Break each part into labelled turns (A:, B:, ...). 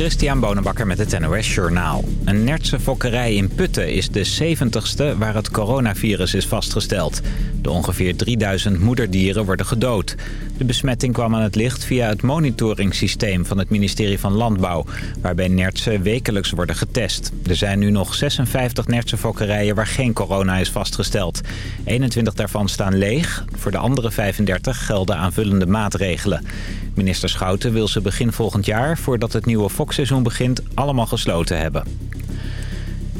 A: Christian Bonenbakker met het NOS Journaal. Een Nertse fokkerij in Putten is de 70ste waar het coronavirus is vastgesteld. De ongeveer 3000 moederdieren worden gedood. De besmetting kwam aan het licht via het monitoringssysteem van het ministerie van Landbouw... waarbij nertsen wekelijks worden getest. Er zijn nu nog 56 Nertse fokkerijen waar geen corona is vastgesteld. 21 daarvan staan leeg. Voor de andere 35 gelden aanvullende maatregelen. Minister Schouten wil ze begin volgend jaar, voordat het nieuwe fokseizoen begint, allemaal gesloten hebben.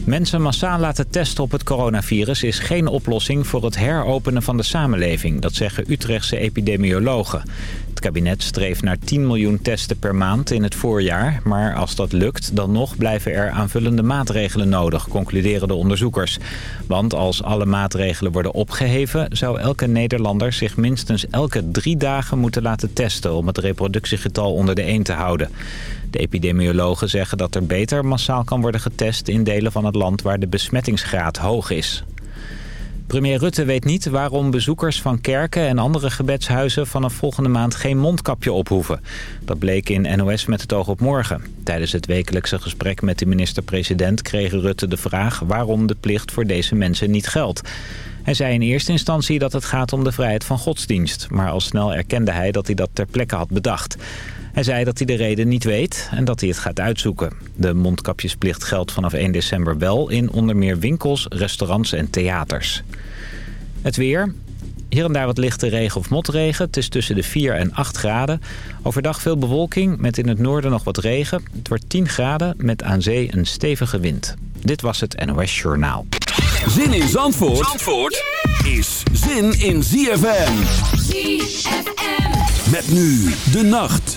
A: Mensen massaal laten testen op het coronavirus is geen oplossing voor het heropenen van de samenleving. Dat zeggen Utrechtse epidemiologen. Het kabinet streeft naar 10 miljoen testen per maand in het voorjaar. Maar als dat lukt, dan nog blijven er aanvullende maatregelen nodig, concluderen de onderzoekers. Want als alle maatregelen worden opgeheven, zou elke Nederlander zich minstens elke drie dagen moeten laten testen om het reproductiegetal onder de 1 te houden. De epidemiologen zeggen dat er beter massaal kan worden getest in delen van het land waar de besmettingsgraad hoog is. Premier Rutte weet niet waarom bezoekers van kerken en andere gebedshuizen vanaf volgende maand geen mondkapje op hoeven. Dat bleek in NOS met het oog op morgen. Tijdens het wekelijkse gesprek met de minister-president kreeg Rutte de vraag waarom de plicht voor deze mensen niet geldt. Hij zei in eerste instantie dat het gaat om de vrijheid van godsdienst, maar al snel erkende hij dat hij dat ter plekke had bedacht. Hij zei dat hij de reden niet weet en dat hij het gaat uitzoeken. De mondkapjesplicht geldt vanaf 1 december wel in onder meer winkels, restaurants en theaters. Het weer. Hier en daar wat lichte regen of motregen. Het is tussen de 4 en 8 graden. Overdag veel bewolking met in het noorden nog wat regen. Het wordt 10 graden met aan zee een stevige wind. Dit was het NOS Journaal.
B: Zin in Zandvoort, Zandvoort is zin in ZFM. ZFM. Met nu de nacht.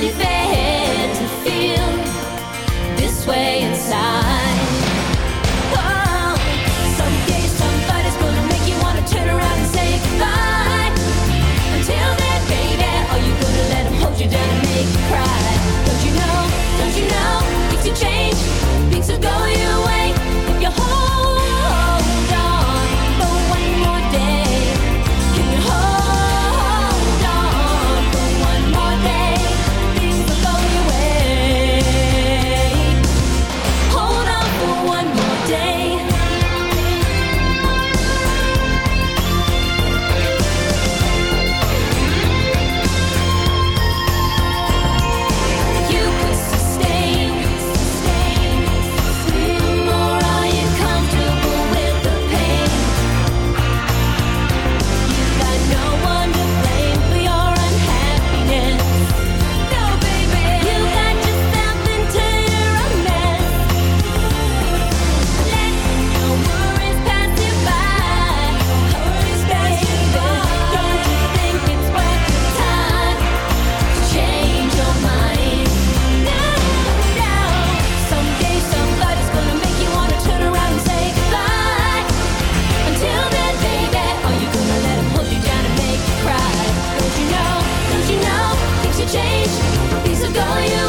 C: l'hiver. going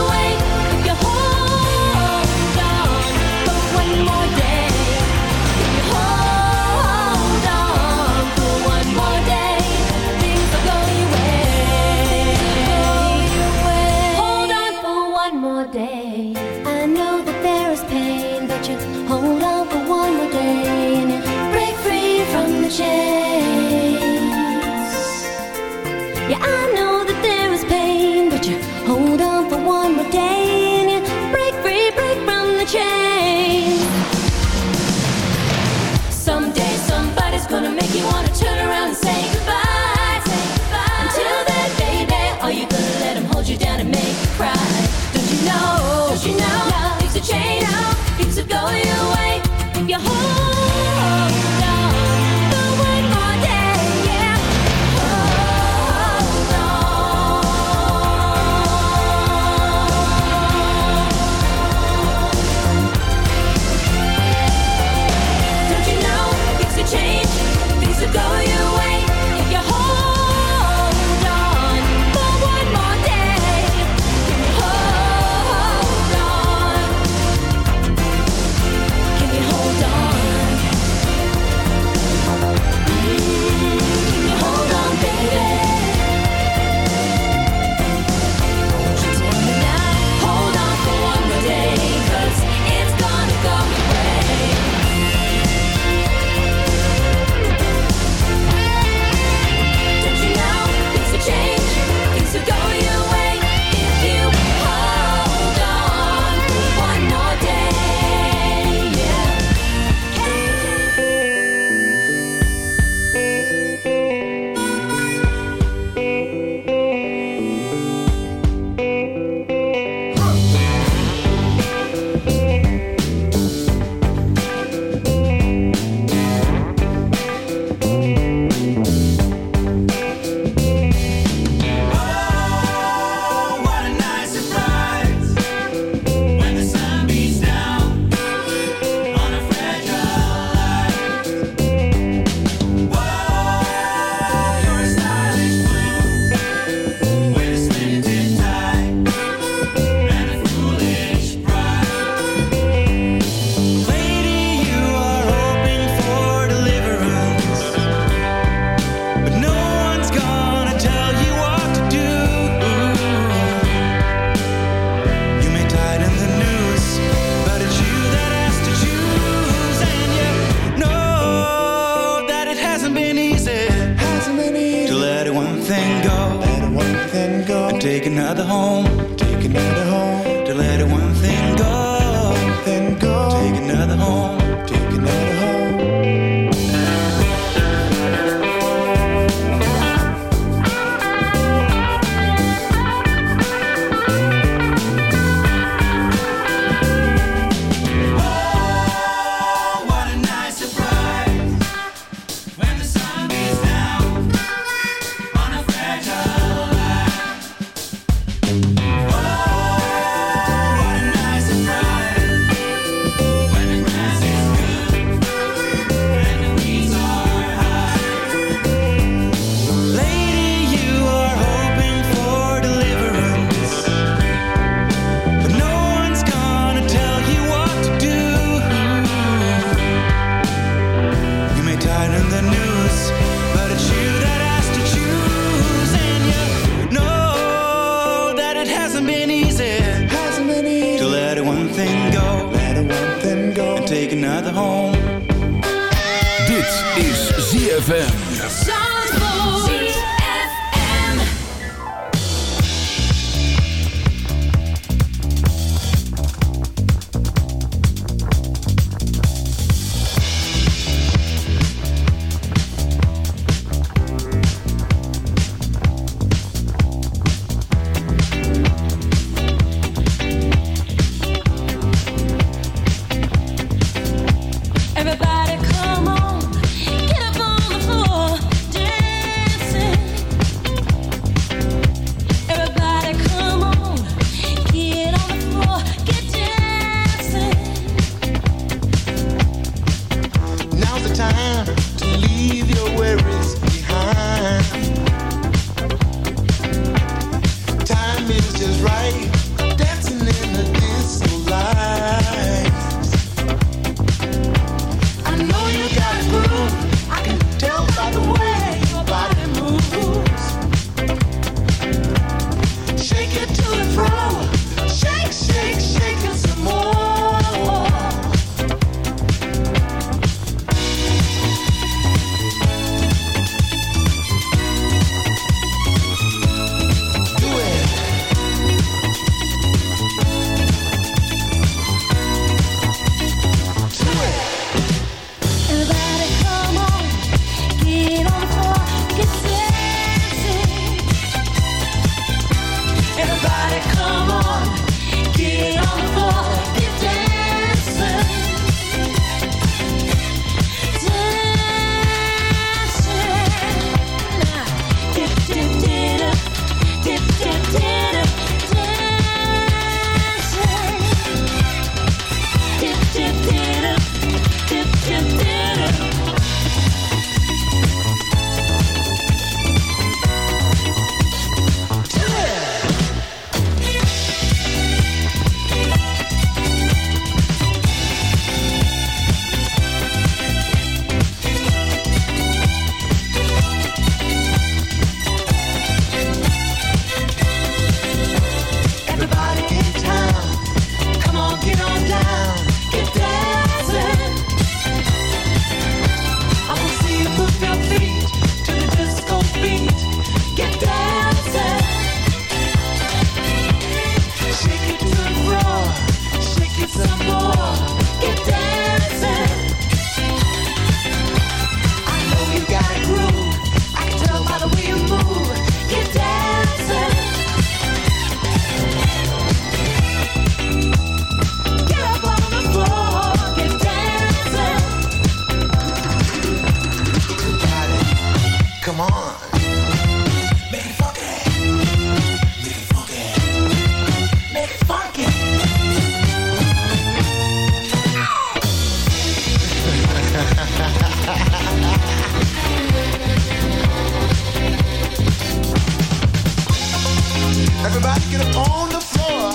C: Everybody get up on the floor.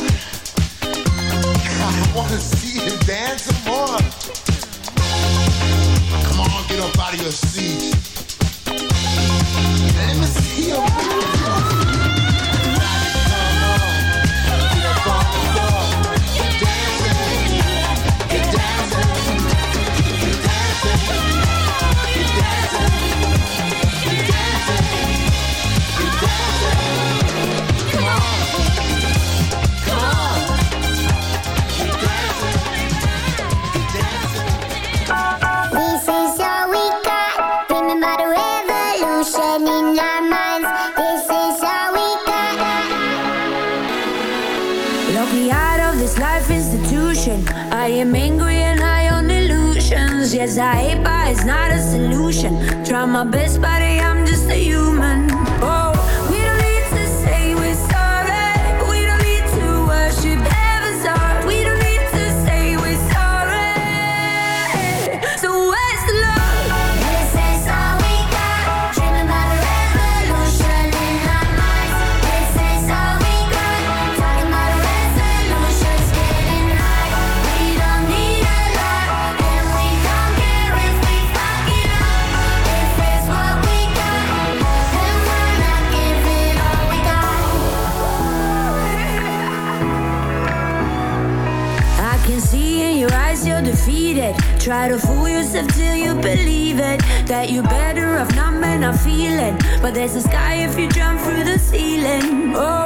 D: I wanna see you dance some more. Come on, get up out of your seat. Let me see
E: your move. Hate, but it's not a solution. Try my best,
F: but Try to fool yourself till you believe it. That you're better off not men are feeling. But there's a sky if you jump through the ceiling. Oh.